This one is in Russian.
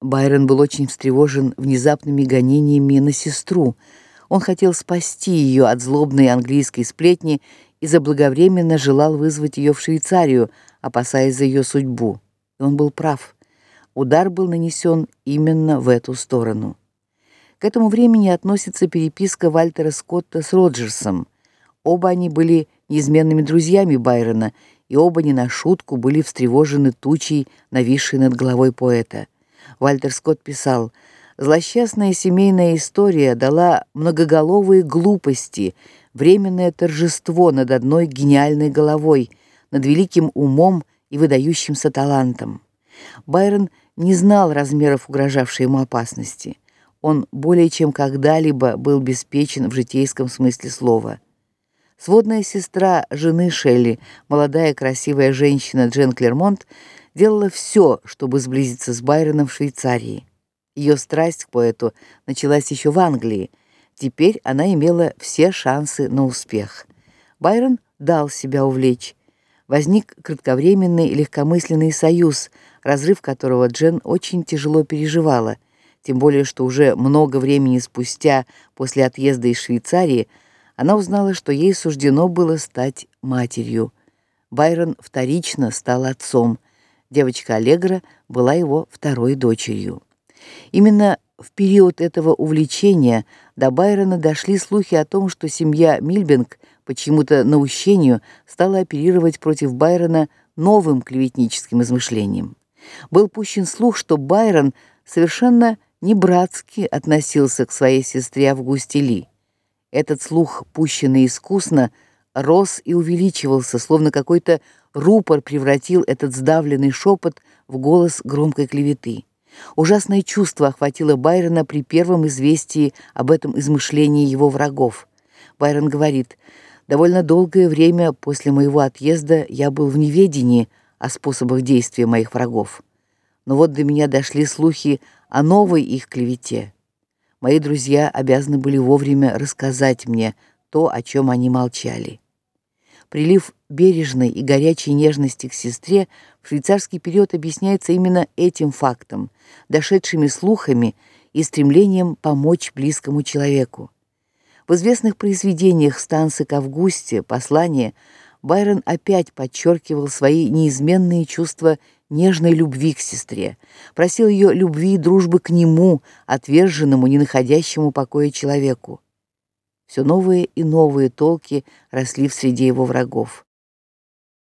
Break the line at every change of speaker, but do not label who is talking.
Байрон был очень встревожен внезапными гонениями на сестру. Он хотел спасти ее от злобной английской сплетни и заблаговременно желал вызвать ее в Швейцарию, опасаясь за ее судьбу. И он был прав. Удар был нанесен именно в эту сторону. К этому времени относится переписка Вальтера Скотта с Роджерсом. Оба они были неизменными друзьями Байрона, и оба не на шутку были встревожены тучей, нависшей над головой поэта. Вальтер Скотт писал: "Злосчастная семейная история дала многоголовые глупости, временное торжество над одной гениальной головой, над великим умом и выдающимся талантом". Байрон не знал размеров угрожавшей ему опасности. Он более чем когда-либо был беспечен в житейском смысле слова. Сводная сестра жены Шелли, молодая красивая женщина Джен Клермонт, делала все, чтобы сблизиться с Байроном в Швейцарии. Ее страсть к поэту началась еще в Англии. Теперь она имела все шансы на успех. Байрон дал себя увлечь. Возник кратковременный и легкомысленный союз, разрыв которого Джен очень тяжело переживала, тем более что уже много времени спустя после отъезда из Швейцарии она узнала, что ей суждено было стать матерью. Байрон вторично стал отцом. Девочка Аллегра была его второй дочерью. Именно в период этого увлечения до Байрона дошли слухи о том, что семья Мильбинг почему-то наущению стала оперировать против Байрона новым клеветническим измышлением. Был пущен слух, что Байрон совершенно не братски относился к своей сестре Августе Ли. Этот слух, пущенный искусно, рос и увеличивался, словно какой-то рупор превратил этот сдавленный шепот в голос громкой клеветы. Ужасное чувство охватило Байрона при первом известии об этом измышлении его врагов. Байрон говорит: "Довольно долгое время после моего отъезда я был в неведении о способах действия моих врагов. Но вот до меня дошли слухи о новой их клевете. Мои друзья обязаны были вовремя рассказать мне то, о чем они молчали. Прилив бережной и горячей нежности к сестре в швейцарский период объясняется именно этим фактом, дошедшими слухами и стремлением помочь близкому человеку. В известных произведениях Станцы к Августе, Послание Байрон опять подчеркивал свои неизменные чувства нежной любви к сестре, просил ее любви и дружбы к нему, отверженному, не находящему покоя человеку. Все новые и новые толки росли в среде его врагов.